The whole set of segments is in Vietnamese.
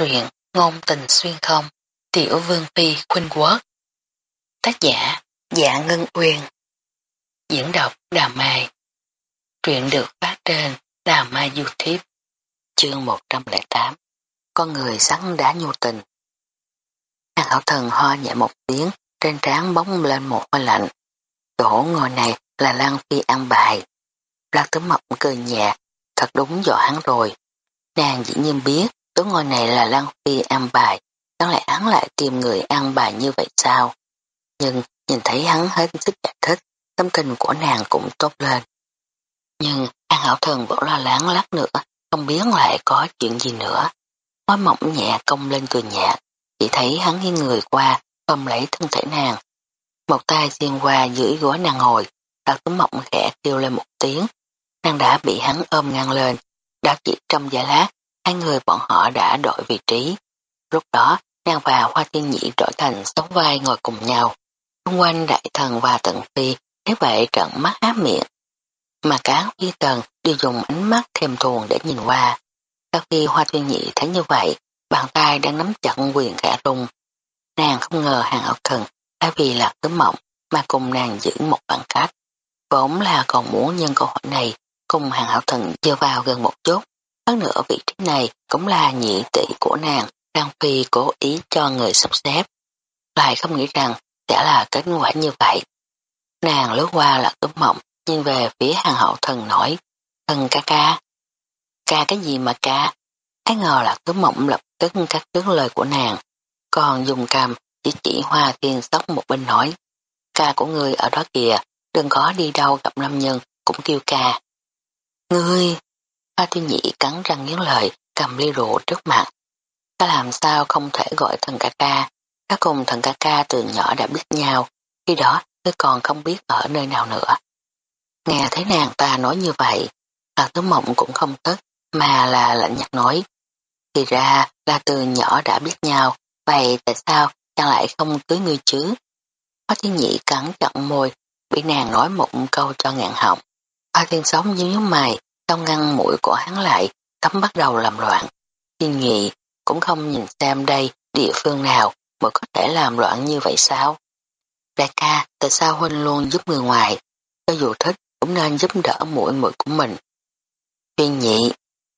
Truyện Ngôn tình xuyên không, Tiểu Vương Phi Khuynh Quốc. Tác giả Dạ Ngân Uyên. Diễn đọc, Đà Mai. Truyện được phát trên Đà Mai Youtube. Chương 108 Con người sắn đá nhu tình. Hàng hảo thần ho nhẹ một tiếng, trên trán bóng lên một hoa lạnh. Chỗ ngồi này là Lan Phi ăn bài. Lan Tứ mập cười nhẹ, thật đúng dọa hắn rồi. Nàng dĩ nhiên biết Chỗ ngồi này là Lăng Phi ăn bài, chẳng lẽ hắn lại tìm người ăn bài như vậy sao? Nhưng nhìn thấy hắn hết sức giải thích, tâm tình của nàng cũng tốt lên. Nhưng An Hảo Thần vẫn lo lắng lát nữa, không biết lại có chuyện gì nữa. Mối mỏng nhẹ công lên cười nhẹ, chỉ thấy hắn nghiêng người qua, ôm lấy thân thể nàng. Một tay xuyên qua dưới gối nàng ngồi, đặt túm mộng khẽ kêu lên một tiếng. Nàng đã bị hắn ôm ngang lên, đã chỉ trong giây lát hai người bọn họ đã đổi vị trí. Lúc đó, nàng và Hoa Thiên Nhị đổi thành sống vai ngồi cùng nhau. Xung quanh đại thần và tận phi thế vậy trận mắt há miệng. Mà cả phi tần đều dùng ánh mắt thèm thuồng để nhìn qua. Sau khi Hoa Thiên Nhị thấy như vậy, bàn tay đang nắm chặt quyền khẽ rung. Nàng không ngờ hàng ảo thần thay vì là cứ mộng mà cùng nàng giữ một khoảng cách. Vốn là còn muốn nhân câu hỏi này cùng hàng hảo thần dơ vào gần một chút hơn nữa vị trí này cũng là nhị tỷ của nàng, Đăng Phi cố ý cho người sắp xếp. Lại không nghĩ rằng sẽ là kết quả như vậy. Nàng lướt qua là tấm mộng, nhưng về phía hàng hậu thần nói, thần ca ca. Ca cái gì mà ca? Ai ngờ là tấm mộng lập tức cắt đứt lời của nàng. Còn dùng cằm chỉ chỉ hoa tiên sóc một bên nói, ca của người ở đó kìa, đừng có đi đâu gặp nam nhân cũng kêu ca. Ngươi, Hoa Thiên Nhị cắn răng nghiến lời, cầm ly rượu trước mặt. Ta làm sao không thể gọi thần ca ca, ta cùng thần ca ca từ nhỏ đã biết nhau, khi đó tôi còn không biết ở nơi nào nữa. Nghe thấy nàng ta nói như vậy, Hà Tứ Mộng cũng không tức, mà là lạnh nhạt nói. Thì ra là từ nhỏ đã biết nhau, vậy tại sao chẳng lại không cưới ngươi chứ? Hoa Thiên Nhị cắn chặn môi, bị nàng nói một câu cho ngạn họng. Hoa Thiên sống như nhíu mày, Tông ngăn mũi của hắn lại, cấm bắt đầu làm loạn. Thiên nghị cũng không nhìn xem đây địa phương nào mới có thể làm loạn như vậy sao? Đại ca, tại sao Huynh luôn giúp người ngoài? Cho dù thích, cũng nên giúp đỡ mũi mũi của mình. Thiên nhị,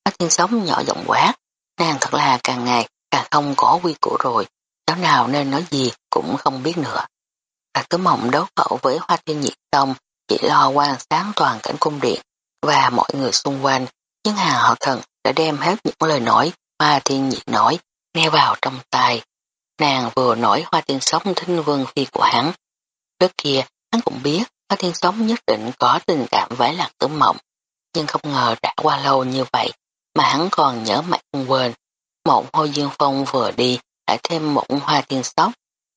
Bác thiên sống nhỏ giọng quá, nàng thật là càng ngày càng không có quy củ rồi, cháu nào nên nói gì cũng không biết nữa. Lạc tứ mộng đấu khẩu với hoa thiên nhị xong, chỉ lo quan sáng toàn cảnh cung điện, và mọi người xung quanh, nhưng hà họ thần đã đem hết những lời nói Hoa Thiên Nhị nói, nghe vào trong tai. Nàng vừa nói Hoa Thiên Sống thinh vương phi của hắn. Trước kia, hắn cũng biết Hoa Thiên Sống nhất định có tình cảm với lạc tử mộng, nhưng không ngờ đã qua lâu như vậy mà hắn còn nhớ mãi không quên. Một hôi dương phong vừa đi, lại thêm một hoa thiên Sống.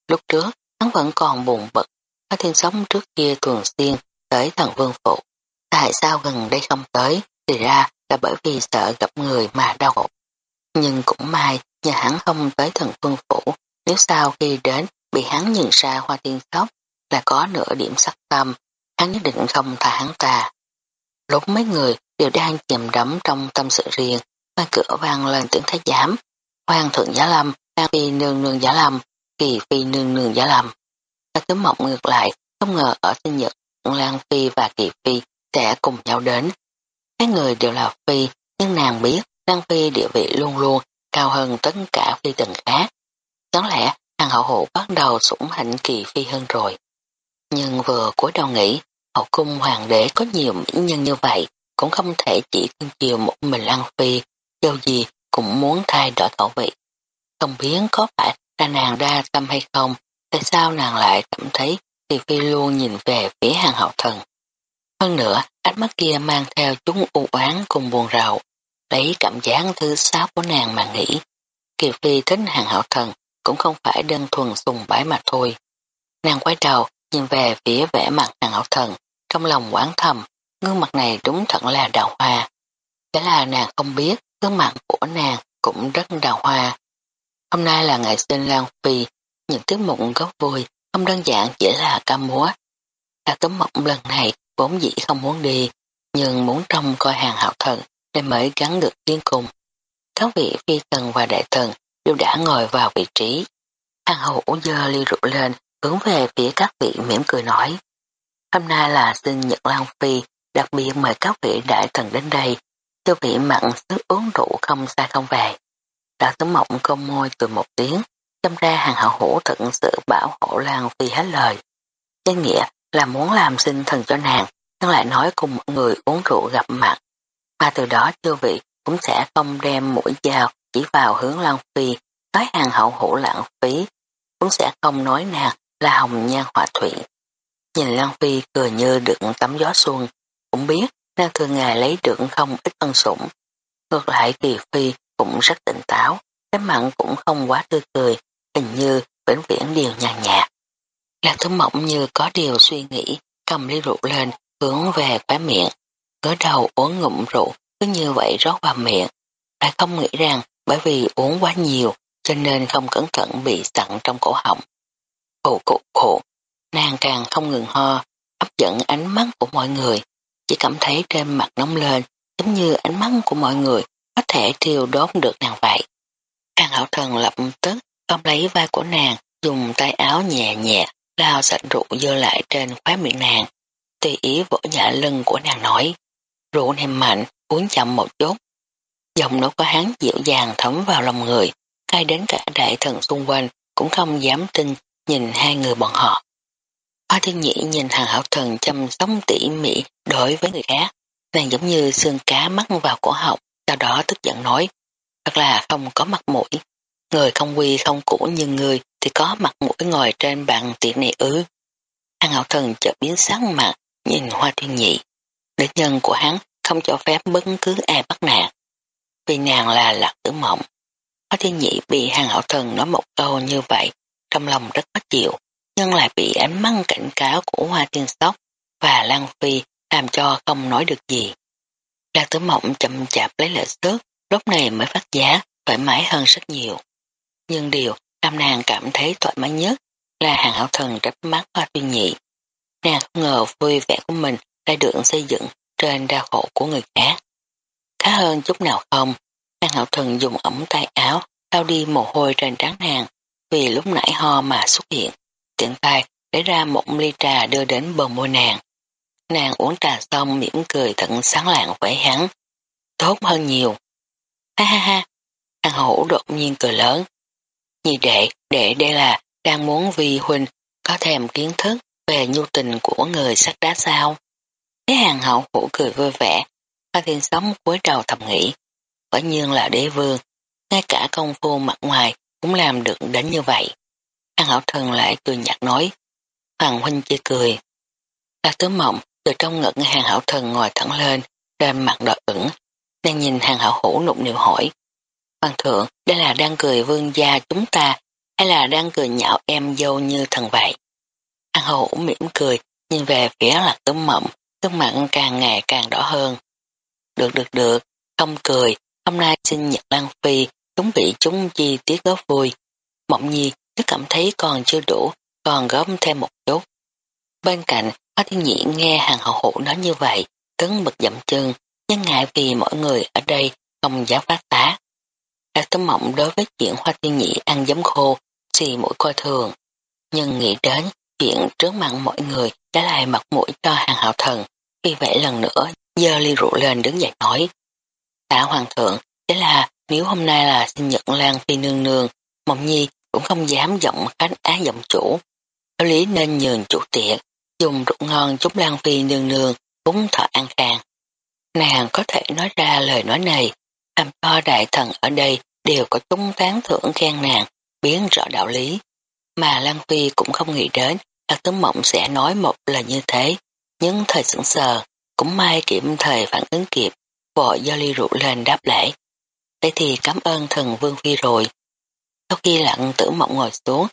Lúc trước, hắn vẫn còn buồn bực. Hoa thiên Sống trước kia thường xuyên tới thần vương phụ. Tại sao gần đây không tới? Thì ra là bởi vì sợ gặp người mà đau khổ. Nhưng cũng may, nhà hắn không tới thần phương phủ, nếu sau khi đến bị hắn nhìn ra hoa tiên khóc, là có nửa điểm sắc tâm, hắn nhất định không tha hắn ta. Lúc mấy người đều đang chìm đắm trong tâm sự riêng, ngoài cửa vang lên tiếng thái giám, hoàng thượng giả lâm, đang phi nương nương giả lâm, kỳ phi nương nương giả lâm. Ta cứ mộng ngược lại, không ngờ ở sinh nhật Lan Phi và Kỳ Phi sẽ cùng nhau đến. Hai người đều là phi, nhưng nàng biết Đăng Phi địa vị luôn luôn cao hơn tất cả phi tần khác. Chẳng lẽ hàng hậu hộ bắt đầu sủng hạnh kỳ phi hơn rồi. Nhưng vừa cuối đầu nghĩ, hậu cung hoàng đế có nhiều mỹ nhân như vậy, cũng không thể chỉ cưng chiều một mình Lăng Phi, dâu gì cũng muốn thay đổi khẩu vị. Không biết có phải là nàng đa tâm hay không, tại sao nàng lại cảm thấy Kỳ Phi luôn nhìn về phía hàng hậu thần. Hơn nữa, ánh mắt kia mang theo chúng u oán cùng buồn rầu, lấy cảm giác thứ sáu của nàng mà nghĩ. Kiều Phi thích hàng hảo thần cũng không phải đơn thuần sùng bái mà thôi. Nàng quay đầu, nhìn về phía vẻ mặt hàng hảo thần, trong lòng quán thầm, gương mặt này đúng thật là đào hoa. Thế là nàng không biết, gương mặt của nàng cũng rất đào hoa. Hôm nay là ngày sinh Lan Phi, những tiết mục gốc vui, không đơn giản chỉ là ca múa. Là cấm mộng lần này vốn dĩ không muốn đi, nhưng muốn trông coi hàng hạo thần để mới gắn được đến cùng. Các vị phi tần và đại thần đều đã ngồi vào vị trí. Hàng hữu dơ ly rượu lên, hướng về phía các vị mỉm cười nói. Hôm nay là sinh nhật Lan Phi, đặc biệt mời các vị đại thần đến đây, cho vị mặn sức uống rượu không xa không về. Đã tấm mộng công môi từ một tiếng, châm ra hàng hậu hữu thận sự bảo hộ Lan Phi hết lời. Danh nghĩa là muốn làm sinh thần cho nàng, nhưng lại nói cùng mọi người uống rượu gặp mặt. Mà từ đó chư vị cũng sẽ không đem mũi dao chỉ vào hướng Lan Phi, nói hàng hậu hữu lãng phí, cũng sẽ không nói nàng là hồng nhan họa thủy. Nhìn Lan Phi cười như được tắm gió xuân, cũng biết nàng thường ngày lấy được không ít ân sủng. Ngược lại Kỳ Phi cũng rất tỉnh táo, cái mặn cũng không quá tươi cười, hình như vĩnh viễn điều nhàn nhạt. Lạc thứ mộng như có điều suy nghĩ, cầm ly rượu lên, hướng về khóe miệng, cỡ đầu uống ngụm rượu, cứ như vậy rót vào miệng. Lại không nghĩ rằng bởi vì uống quá nhiều, cho nên không cẩn thận bị sặn trong cổ họng. Khổ cụ khổ, nàng càng không ngừng ho, hấp dẫn ánh mắt của mọi người, chỉ cảm thấy trên mặt nóng lên, giống như ánh mắt của mọi người có thể thiêu đốt được nàng vậy. Hàng hảo thần lập tức ôm lấy vai của nàng, dùng tay áo nhẹ nhẹ, lao sạch rượu dơ lại trên khóe miệng nàng. Tùy ý vỗ nhả lưng của nàng nói, rượu này mạnh, uống chậm một chút. Giọng nói của hắn dịu dàng thấm vào lòng người, cay đến cả đại thần xung quanh cũng không dám tin nhìn hai người bọn họ. Hoa thiên nhĩ nhìn hàng hảo thần chăm sóc tỉ mỉ đối với người khác, nàng giống như xương cá mắc vào cổ họng, sau đó tức giận nói, thật là không có mặt mũi. Người không quy không cũ như người thì có mặt mũi ngồi trên bàn tiệc này ư. Hàng hậu thần chợt biến sắc mặt, nhìn hoa thiên nhị. Đế nhân của hắn không cho phép bất cứ ai bắt nàng. Vì nàng là lạc tử mộng. Hoa thiên nhị bị hàng hậu thần nói một câu như vậy, trong lòng rất khó chịu nhưng lại bị ánh mắt cảnh cáo của Hoa Tiên Sóc và Lan Phi làm cho không nói được gì. lạc Tử Mộng chậm chạp lấy lợi sức, lúc này mới phát giá, thoải mái hơn rất nhiều. Nhưng điều làm nàng cảm thấy thoải mái nhất là hàng hảo thần trách mắt Hoa Tuyên Nhị. Nàng không ngờ vui vẻ của mình đã được xây dựng trên đau khổ của người khác. Khá hơn chút nào không, hàng hảo thần dùng ống tay áo lau đi mồ hôi trên trán nàng vì lúc nãy ho mà xuất hiện tiện tay lấy ra một ly trà đưa đến bờ môi nàng. Nàng uống trà xong mỉm cười thận sáng lạng với hắn. Tốt hơn nhiều. Ha ha ha, hàng hổ đột nhiên cười lớn. Nhị đệ, đệ đây là đang muốn vì huynh có thèm kiến thức về nhu tình của người sắc đá sao. thế hàng hậu hổ cười vui vẻ, Hoa Thiên Sống cuối đầu thầm nghĩ. Quả nhiên là đế vương, ngay cả công phu mặt ngoài cũng làm được đến như vậy. hàng hậu thần lại cười nhạt nói. Hoàng huynh chia cười. Là tứ mộng từ trong ngực hàng hậu thần ngồi thẳng lên, trên mặt đỏ ửng. Đang nhìn hàng hậu hủ nụng nịu hỏi. Hoàng thượng, đây là đang cười vương gia chúng ta, hay là đang cười nhạo em dâu như thần vậy? An hậu mỉm cười, nhìn về phía lạc tấm mộng, tấm mặn càng ngày càng đỏ hơn. Được được được, không cười, hôm nay sinh nhật Lan Phi, chúng bị chúng chi tiết góp vui. Mộng nhi cứ cảm thấy còn chưa đủ, còn góp thêm một chút. Bên cạnh, Hoa Thiên Nhĩ nghe hàng hậu hữu nói như vậy, cấn bực dậm chân, nhưng ngại vì mọi người ở đây không dám phát tá. Các tấm mộng đối với chuyện Hoa tiên nhị ăn giấm khô, xì mũi coi thường. Nhưng nghĩ đến chuyện trước mặt mọi người đã lại mặt mũi cho hàng hậu thần, vì vậy lần nữa dơ ly rượu lên đứng dậy nói. Tạ Hoàng thượng, thế là nếu hôm nay là sinh nhật Lan Phi Nương Nương, Mộng Nhi cũng không dám giọng khánh á giọng chủ. Theo lý nên nhường chủ tiệc, dùng rượu ngon chúc Lan Phi nương nương, cúng thọ an khang. Nàng có thể nói ra lời nói này, làm cho đại thần ở đây đều có chúng tán thưởng khen nàng, biến rõ đạo lý. Mà Lan Phi cũng không nghĩ đến là Tứ mộng sẽ nói một lời như thế, nhưng thời sững sờ, cũng may kiểm thời phản ứng kịp, vội do ly rượu lên đáp lễ. Thế thì cảm ơn thần Vương Phi rồi, sau khi lặng tử mộng ngồi xuống,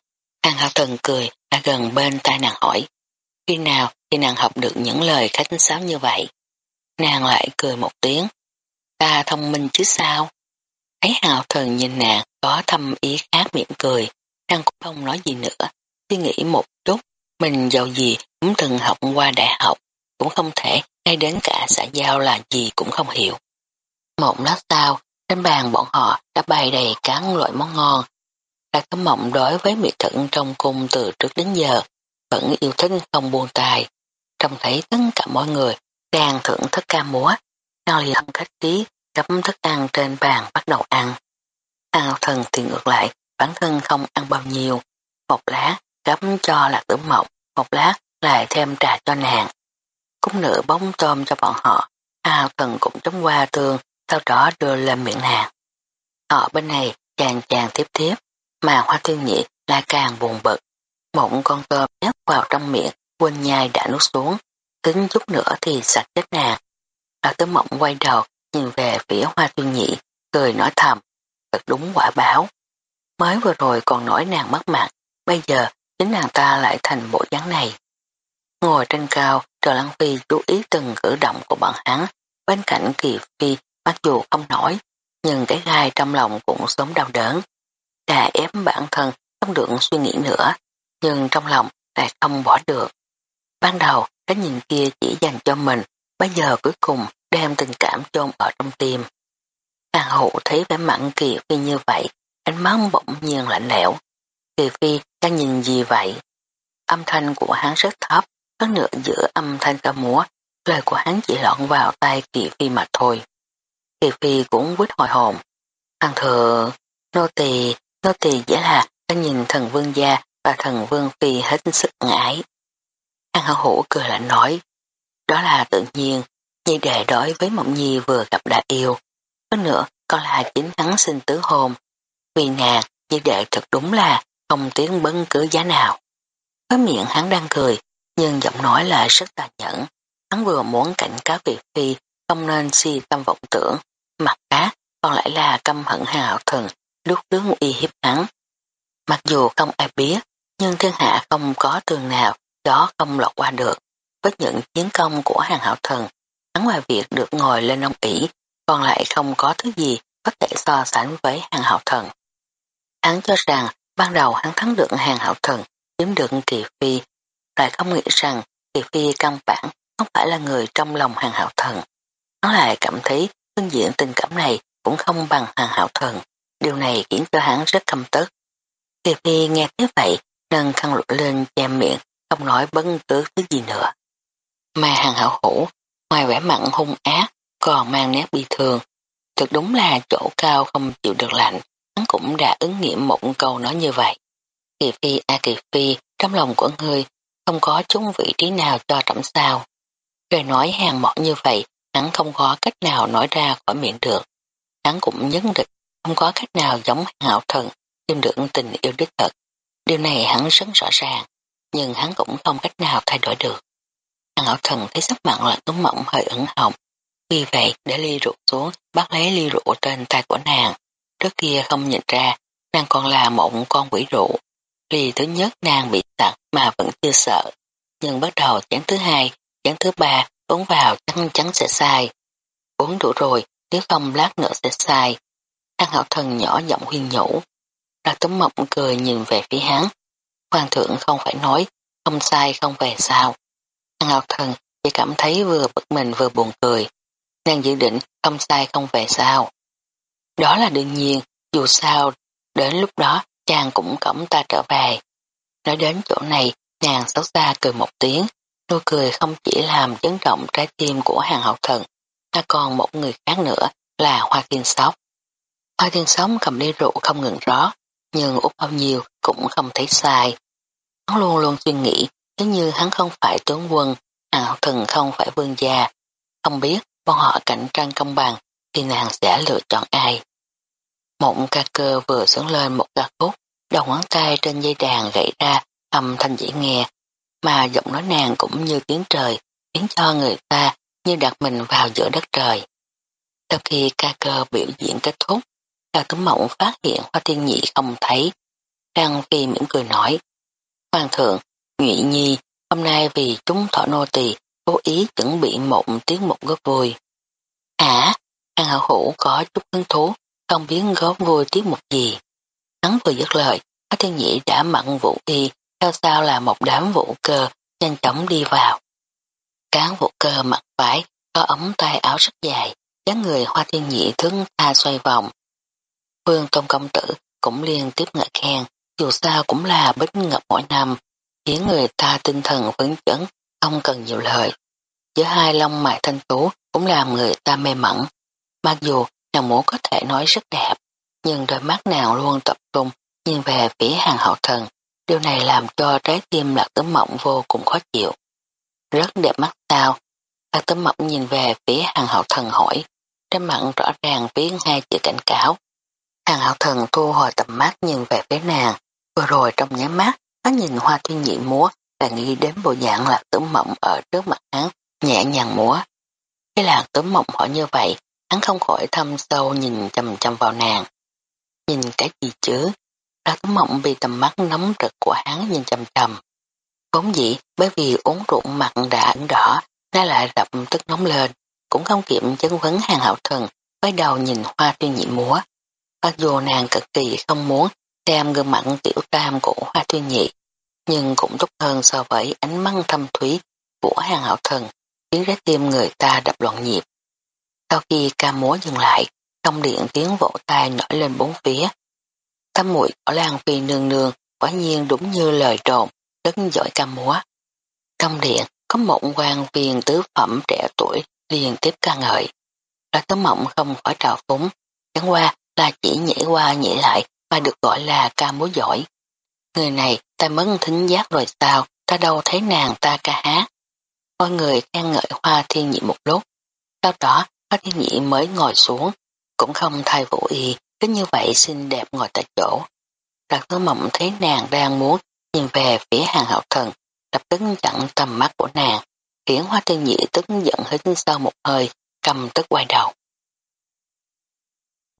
Hàng hạ Thần cười đã gần bên tai nàng hỏi. Khi nào thì nàng học được những lời khách sáo như vậy? Nàng lại cười một tiếng. Ta thông minh chứ sao? Thấy hào Thần nhìn nàng có thâm ý khác miệng cười, nàng cũng không nói gì nữa. Suy nghĩ một chút, mình giàu gì cũng từng học qua đại học, cũng không thể ngay đến cả xã giao là gì cũng không hiểu. Một lát sau, Trên bàn bọn họ đã bày đầy cán loại món ngon. Lạc Tấm Mộng đối với mỹ thực trong cung từ trước đến giờ vẫn yêu thích không buông tài. Trông thấy tất cả mọi người đang thưởng thức ca múa, Cao liền không khách tí cắm thức ăn trên bàn bắt đầu ăn. Hàng thần thì ngược lại, bản thân không ăn bao nhiêu. Một lát cắm cho lạc tử mộng, một lát lại thêm trà cho nàng. Cúng nửa bóng tôm cho bọn họ, Hào thần cũng chống qua tường, sau đó đưa lên miệng nàng. Họ bên này chàng chàng tiếp tiếp, mà hoa thiên nhị lại càng buồn bực. Một con tôm nhấp vào trong miệng, quên nhai đã nuốt xuống, tính chút nữa thì sạch chết nàng. Hạ tử mộng quay đầu, nhìn về phía hoa tuyên nhị, cười nói thầm, thật đúng quả báo. Mới vừa rồi còn nói nàng mất mặt, bây giờ chính nàng ta lại thành bộ dáng này. Ngồi trên cao, trần Lăng Phi chú ý từng cử động của bọn hắn, bên cạnh Kỳ Phi mặc dù không nổi, nhưng cái gai trong lòng cũng sớm đau đớn. Đà ép bản thân không được suy nghĩ nữa, nhưng trong lòng lại không bỏ được. Ban đầu, cái nhìn kia chỉ dành cho mình, bây giờ cuối cùng đem tình cảm chôn ở trong tim. Hàng hậu thấy vẻ mặn Kỳ Phi như vậy, ánh mắt bỗng nhiên lạnh lẽo. Kỳ Phi đang nhìn gì vậy? Âm thanh của hắn rất thấp, hơn nữa giữa âm thanh ca múa, lời của hắn chỉ lọt vào tay Kỳ Phi mà thôi. Kỳ Phi cũng quýt hồi hồn. Hàng thừa, nô tỳ, nô tỳ chỉ là đang nhìn thần vương gia và thần vương phi hết sức ngãi. Hàng hậu cười lạnh nói, đó là tự nhiên, như đệ đối với mộng nhi vừa gặp đã yêu. Hơn nữa, còn là chính hắn xin tứ hôn. Vì nàng, như đệ thật đúng là không tiếng bất cứ giá nào. Có miệng hắn đang cười, nhưng giọng nói lại rất tàn nhẫn. Hắn vừa muốn cảnh cáo Việt Phi không nên si tâm vọng tưởng, mặt khác còn lại là căm hận hào thần lúc đứng uy hiếp hắn. Mặc dù không ai biết, nhưng thiên hạ không có tường nào đó không lọt qua được. Với những chiến công của hàng hậu thần, hắn ngoài việc được ngồi lên ông ỷ, còn lại không có thứ gì có thể so sánh với hàng hậu thần. Hắn cho rằng ban đầu hắn thắng được hàng hậu thần, chiếm được kỳ phi, lại không nghĩ rằng kỳ phi căn bản không phải là người trong lòng hàng hậu thần. Hắn lại cảm thấy phương diện tình cảm này cũng không bằng hàng hậu thần. Điều này khiến cho hắn rất căm tức. Kỳ phi nghe thế vậy, nâng khăn lụa lên che miệng, không nói bất cứ thứ gì nữa. Mà hàng hảo hủ, ngoài vẻ mặn hung ác, còn mang nét bi thường. thật đúng là chỗ cao không chịu được lạnh, hắn cũng đã ứng nghiệm một câu nói như vậy. Kỳ phi a kỳ phi, trong lòng của ngươi không có chúng vị trí nào cho trẫm sao. Rồi nói hàng mỏ như vậy, hắn không có cách nào nói ra khỏi miệng được. Hắn cũng nhấn định không có cách nào giống hạo thần tìm được tình yêu đích thực. Điều này hắn rất rõ ràng, nhưng hắn cũng không cách nào thay đổi được. Hàng hạo thần thấy sắc mặn là tuấn mộng hơi ẩn hồng. Vì vậy, để ly rượu xuống, bắt lấy ly rượu trên tay của nàng. Trước kia không nhìn ra, nàng còn là một con quỷ rượu. Ly thứ nhất nàng bị tặng mà vẫn chưa sợ. Nhưng bắt đầu chán thứ hai, chán thứ ba, uống vào chắc chắn sẽ sai. Uống đủ rồi, nếu không lát nữa sẽ sai. Thang hảo thần nhỏ giọng huyên nhủ. Lạc tấm mộng cười nhìn về phía hắn. Hoàng thượng không phải nói, không sai không về sao. Hàng hảo thần chỉ cảm thấy vừa bực mình vừa buồn cười. Nàng dự định không sai không về sao. Đó là đương nhiên, dù sao, đến lúc đó chàng cũng cổng ta trở về. Nói đến chỗ này, nàng xấu xa cười một tiếng, nụ cười không chỉ làm chấn động trái tim của hàng hậu thần, mà còn một người khác nữa là Hoa Thiên Sóc. Hoa Thiên Sóc cầm ly rượu không ngừng rót, nhưng út bao nhiêu cũng không thấy sai. Hắn luôn luôn suy nghĩ nếu như hắn không phải tướng quân, hàng thần không phải vương gia, không biết bọn họ cạnh tranh công bằng thì nàng sẽ lựa chọn ai. Mộng ca cơ vừa sướng lên một ca khúc, đầu ngón tay trên dây đàn gãy ra âm thanh dễ nghe, mà giọng nói nàng cũng như tiếng trời, khiến cho người ta như đặt mình vào giữa đất trời. Sau khi ca cơ biểu diễn kết thúc, Đào Tuấn Mộng phát hiện Hoa Thiên Nhị không thấy. đang Phi mỉm cười nói, Hoàng thượng, Nghị Nhi, hôm nay vì chúng thọ nô tỳ cố ý chuẩn bị một tiếng một góp vui. Hả? An hậu hữu có chút hứng thú, không biết góp vui tiếng một gì. Hắn vừa dứt lời, Hoa Thiên Nhị đã mặn vũ y, theo sau là một đám vũ cơ nhanh chóng đi vào. Cán vũ cơ mặt phải có ống tay áo rất dài, dáng người hoa thiên nhị thương tha xoay vòng. Phương Tôn Công Tử cũng liên tiếp ngợi khen, dù sao cũng là bích ngập mỗi năm, khiến người ta tinh thần phấn chấn, không cần nhiều lời. Giữa hai lông mại thanh tú cũng làm người ta mê mẩn. Mặc dù nàng muốn có thể nói rất đẹp, nhưng đôi mắt nàng luôn tập trung nhìn về phía hàng hậu thần. Điều này làm cho trái tim lạc tấm mộng vô cùng khó chịu. Rất đẹp mắt sao? Lạc tấm mộng nhìn về phía hàng hậu thần hỏi, trên mặt rõ ràng viết hai chữ cảnh cáo. Hàng hậu thần thu hồi tầm mắt nhìn về phía nàng, vừa rồi trong nháy mắt, nó nhìn hoa thiên nhị múa và nghĩ đến bộ dạng là tấm mộng ở trước mặt hắn, nhẹ nhàng múa. Cái là tấm mộng hỏi như vậy, hắn không khỏi thâm sâu nhìn chầm chầm vào nàng. Nhìn cái gì chứ? Lạc tấm mộng bị tầm mắt nóng rực của hắn nhìn chầm chầm. Vốn dĩ bởi vì uống rượu mặt đã ẩn đỏ, nó lại đập tức nóng lên, cũng không kiệm chứng vấn hàng hậu thần, quay đầu nhìn hoa thiên nhị múa. Mặc dù nàng cực kỳ không muốn xem gương mặt tiểu tam của hoa Thiên nhị, nhưng cũng tốt hơn so với ánh mắt thâm thúy của hàng hậu thần, khiến trái tim người ta đập loạn nhịp. Sau khi ca múa dừng lại, trong điện tiếng vỗ tay nổi lên bốn phía. Tâm mũi ở Lan Phi nương nương quả nhiên đúng như lời đồn, rất giỏi ca múa. Trong điện có một quan viên tứ phẩm trẻ tuổi liên tiếp ca ngợi. Là tấm mộng không khỏi trào phúng, chẳng qua là chỉ nhảy qua nhảy lại mà được gọi là ca múa giỏi. Người này ta mất thính giác rồi sao, ta đâu thấy nàng ta ca hát. Mọi người khen ngợi hoa thiên nhị một lúc. Sau đó hoa thiên nhị mới ngồi xuống, cũng không thay vũ y, cứ như vậy xinh đẹp ngồi tại chỗ. Lạc tấm mộng thấy nàng đang muốn nhìn về phía hàng hậu thần, lập tức chặn tầm mắt của nàng, khiến hoa thiên nhị tức giận hít sau một hơi, cầm tức quay đầu.